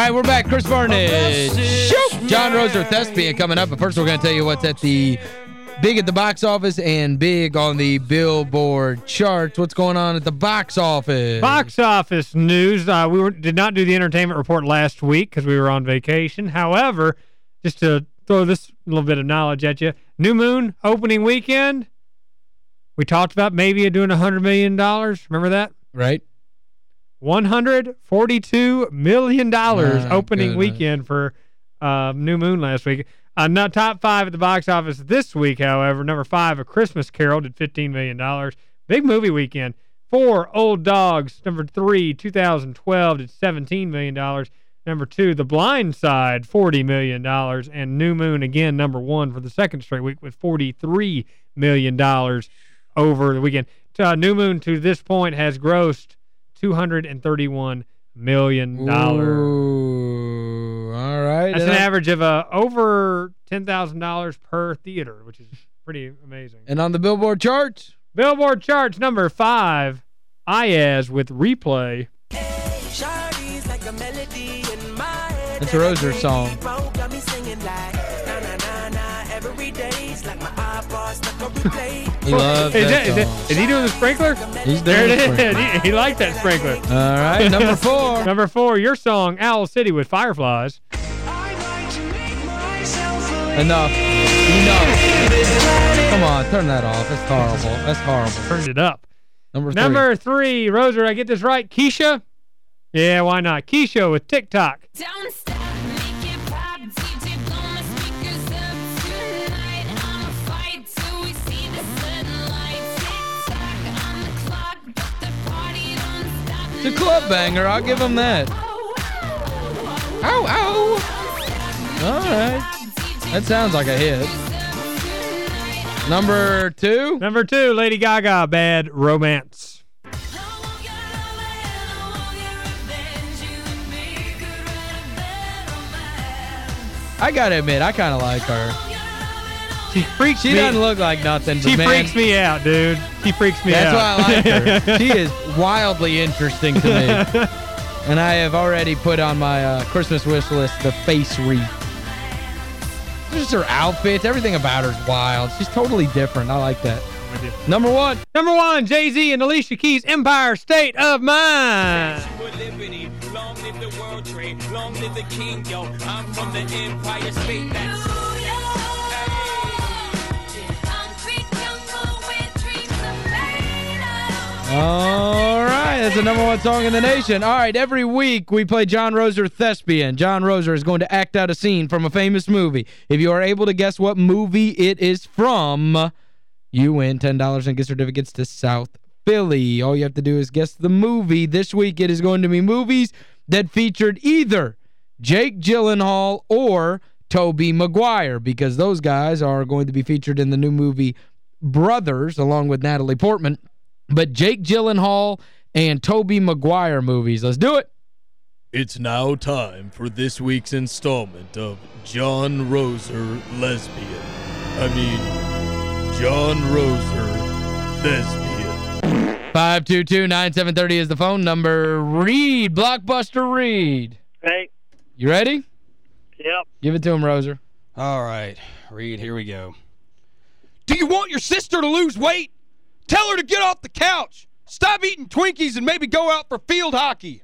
right, we're back. Chris Barnett. John Roser Thespian coming up. But first, we're going to tell you what's at the big at the box office and big on the Billboard charts. What's going on at the box office? Box office news. Uh, we were, did not do the entertainment report last week because we were on vacation. However, just to throw this little bit of knowledge at you, New Moon opening weekend, we talked about maybe doing a 100 million. dollars. Remember that? Right. $142 million opening goodness. weekend for uh, New Moon last week. Uh, not top five at the box office this week, however. Number five, A Christmas Carol, did $15 million. Big movie weekend. Four, Old Dogs. Number three, 2012, did $17 million. Number two, The Blind Side, 40 million. dollars. And New Moon, again, number one for the second straight week with $43 million over the weekend. Uh, New Moon, to this point, has grossed 231 million. dollars. Ooh, all right. That's And an on- average of uh, over $10,000 per theater, which is pretty amazing. And on the Billboard charts? Billboard charts number five, Iyaz with Replay. It's a Roser song. He loves Is, that that- is, that- song. is he doing the sprinkler? He's There doing it the is. sprinkler. He, he liked that sprinkler. All right, number four. number four, your song, Owl City with Fireflies. Enough. Enough. Come on, turn that off. That's horrible. That's horrible. Turned it up. Number three. Number three, Roser, I get this right? Keisha? Yeah, why not? Keisha with TikTok. Don't It's a club banger. I'll give him that. Ow, ow. All right. That sounds like a hit. Number two. Number two, Lady Gaga, Bad Romance. I gotta admit, I kind of like her. She freaks She me doesn't look like nothing, She man, freaks me out, dude. She freaks me That's out. That's why I like her. she is wildly interesting to me. And I have already put on my uh, Christmas wish list the face wreath. Just her outfits, everything about her is wild. She's totally different. I like that. Number one. Number one, Jay-Z and Alicia Keys, Empire State of Mind. Long live the world trade. Long live the king, yo. I'm from the Empire State. That's All right, that's the number one song in the nation. All right, every week we play John Roser Thespian. John Roser is going to act out a scene from a famous movie. If you are able to guess what movie it is from, you win $10 and gift certificates to South Philly. All you have to do is guess the movie. This week it is going to be movies that featured either Jake Gyllenhaal or Tobey Maguire because those guys are going to be featured in the new movie Brothers along with Natalie Portman. But Jake Gyllenhaal and Tobey Maguire movies. Let's do it. It's now time for this week's installment of John Roser Lesbian. I mean, John Roser Thespian. 522-9730 is the phone number. Reed, Blockbuster Reed. Hey, You ready? yep. Give it to him, Roser. All right, Reed, here we go. Do you want your sister to lose weight? Tell her to get off the couch. Stop eating Twinkies and maybe go out for field hockey.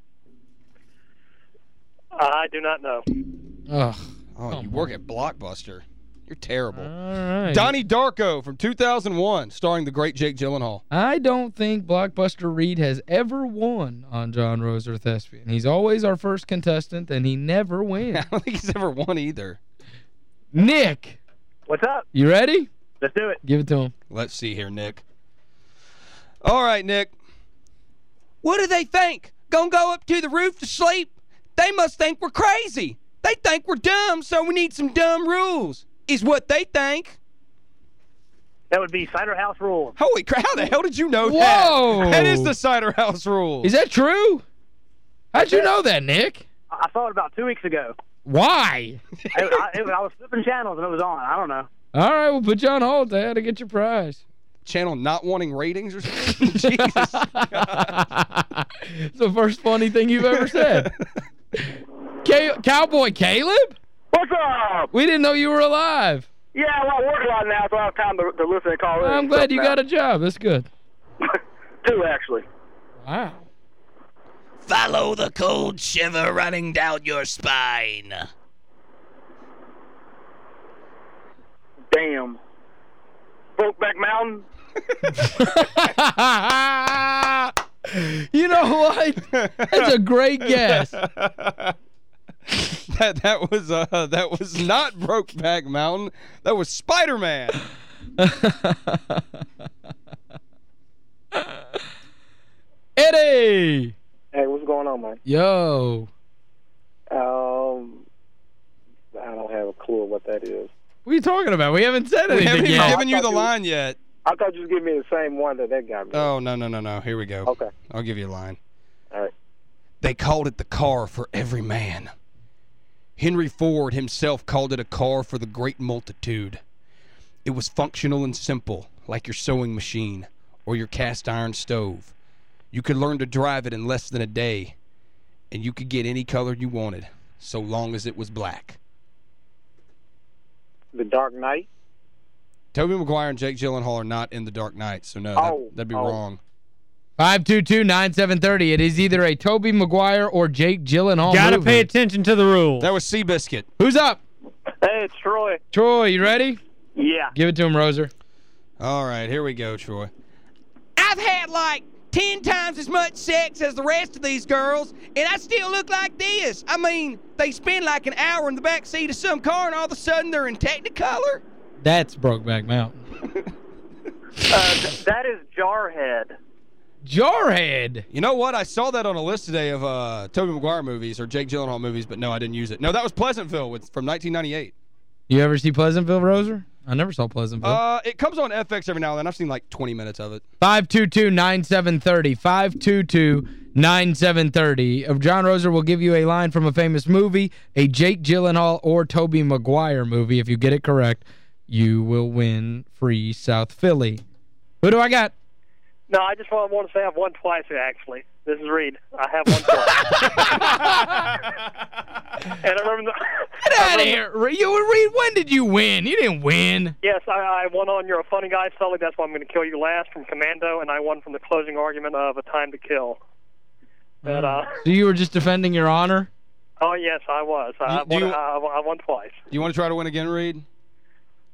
Uh, I do not know. Ugh. Oh, you work at Blockbuster. You're terrible. All right. Donnie Darko from 2001, starring the great Jake Gyllenhaal. I don't think Blockbuster Reed has ever won on John Roser Thespian. He's always our first contestant, and he never wins. I don't think he's ever won either. Nick, What's up? you ready? Let's do it. Give it to him. Let's see here, Nick. All right, Nick. What do they think? Gonna go up to the roof to sleep? They must think we're crazy. They think we're dumb, so we need some dumb rules, is what they think. That would be Cider House Rules. Holy crap, how the hell did you know Whoa. that? That is the Cider House rule. Is that true? How'd you know that, Nick? I I saw it about two weeks ago. Why? It, I, it, I was flipping channels and it was on. I don't know. All right, we'll put you on hold. I had to get your prize. Channel not wanting ratings or something? Jesus. it's the first funny thing you've ever said. Ca Cowboy Caleb? What's up? We didn't know you were alive. Yeah, well, I work a lot now, so I have time to, to listen and call in. I'm glad you got a job. That's good. Two, actually. Wow. Follow the cold shiver running down your spine. Damn. Brokeback Mountain? you know what? That's a great guess. that that was uh that was not Brokeback Mountain. That was Spider-Man. Eddie! Hey, what's going on, man? Yo. Um, I don't have a clue what that is. What are you talking about? We haven't said We anything haven't yet. given you the you- line yet. I thought you was giving me the same one that that guy. me. Oh, no, no, no, no. Here we go. Okay. I'll give you a line. All right. They called it the car for every man. Henry Ford himself called it a car for the great multitude. It was functional and simple, like your sewing machine or your cast iron stove. You could learn to drive it in less than a day, and you could get any color you wanted, so long as it was black. The Dark Knight? Tobey Maguire and Jake Gyllenhaal are not in The Dark Knight, so no, Oh, that, that'd be oh. wrong. 522-9730. It is either a Tobey Maguire or Jake Gyllenhaal Got to movie. pay attention to the rules. That was Seabiscuit. Who's up? Hey, it's Troy. Troy, you ready? Yeah. Give it to him, Roser. All right, here we go, Troy. I've had like 10 times as much sex as the rest of these girls, and I still look like this. I mean, they spend like an hour in the back seat of some car, and all of a sudden they're in Technicolor. That's Brokeback Mountain. Uh, th- that is Jarhead. Jarhead. You know what? I saw that on a list today of uh, Tobey Maguire movies or Jake Gyllenhaal movies, but no, I didn't use it. No, that was Pleasantville with, from 1998. You ever see Pleasantville, Roser? I never saw Pleasantville. Uh, it comes on FX every now and then. I've seen like 20 minutes of it. 522-9730. 522-9730. Of John Roser will give you a line from a famous movie, a Jake Gyllenhaal or Tobey Maguire movie. If you get it correct, you will win free South Philly. Who do I got? No, I just want, want to say I've won twice, actually. This is Reed. I have won twice. and I remember... The, Get out of here. You read when did you win? You didn't win. Yes, I, I won on You're a Funny Guy, Sully. That's why I'm going to kill you last from Commando, and I won from the closing argument of A Time to Kill. But, uh, So you were just defending your honor? oh, yes, I was. I, won, you- I, I won twice. Do you want to try to win again, Reed?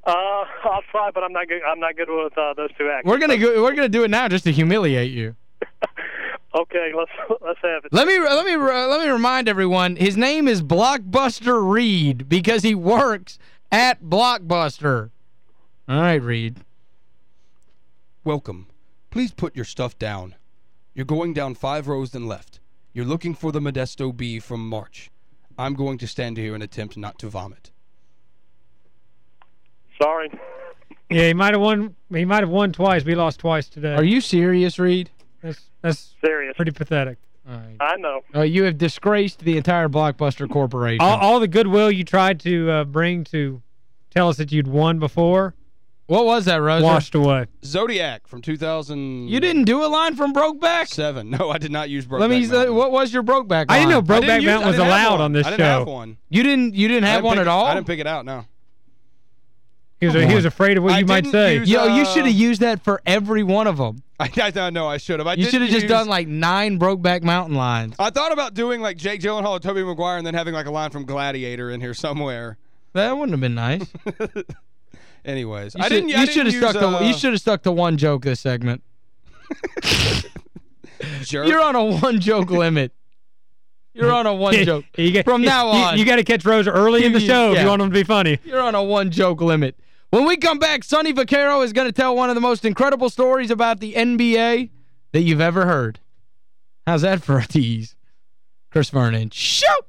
Uh, I'll try, but I'm not good. I'm not good with uh, those two actors. We're going to go we're going to do it now just to humiliate you. Okay, let's let's have it. Let me let me uh, let me remind everyone his name is Blockbuster Reed because he works at Blockbuster. All right, Reed. Welcome. Please put your stuff down. You're going down five rows and left. You're looking for the Modesto B from March. I'm going to stand here and attempt not to vomit. Sorry. Yeah, he might have won he might have won twice. We lost twice today. Are you serious, Reed? That's that's Serious. pretty pathetic. All right. I know. Uh, you have disgraced the entire Blockbuster Corporation. All, all the goodwill you tried to uh, bring to tell us that you'd won before what was that, Roser? washed away. Zodiac from 2000. You didn't do a line from Brokeback? Seven. No, I did not use Brokeback Let me. Mountain. what was your Brokeback? I didn't know line? I didn't Brokeback use- Mountain I was didn't have allowed one. on this I didn't show. have one. You didn't. You didn't have didn't one pick at it- all. I didn't pick it out, no. He was he was afraid of what I you might say. use- Yo, you uh, should have used that for every one of them. I, I know I should have. I You should have just done like nine Brokeback Mountain lines. I thought about doing like Jake Gyllenhaal and Tobey Maguire and then having like a line from Gladiator in here somewhere. That wouldn't have been nice. Anyways, You I should, didn't. I you didn't should have use, stuck to uh, you should have stuck to one joke this segment. jerk. You're on a one joke limit. You're on a one joke. Get- From now on. You, got to catch Roser early in the You- show if you want him to be funny. You're on a one joke limit. When we come back, Sonny Vaccaro is going to tell one of the most incredible stories about the NBA that you've ever heard. How's that for a tease? Chris Vernon. Shoot!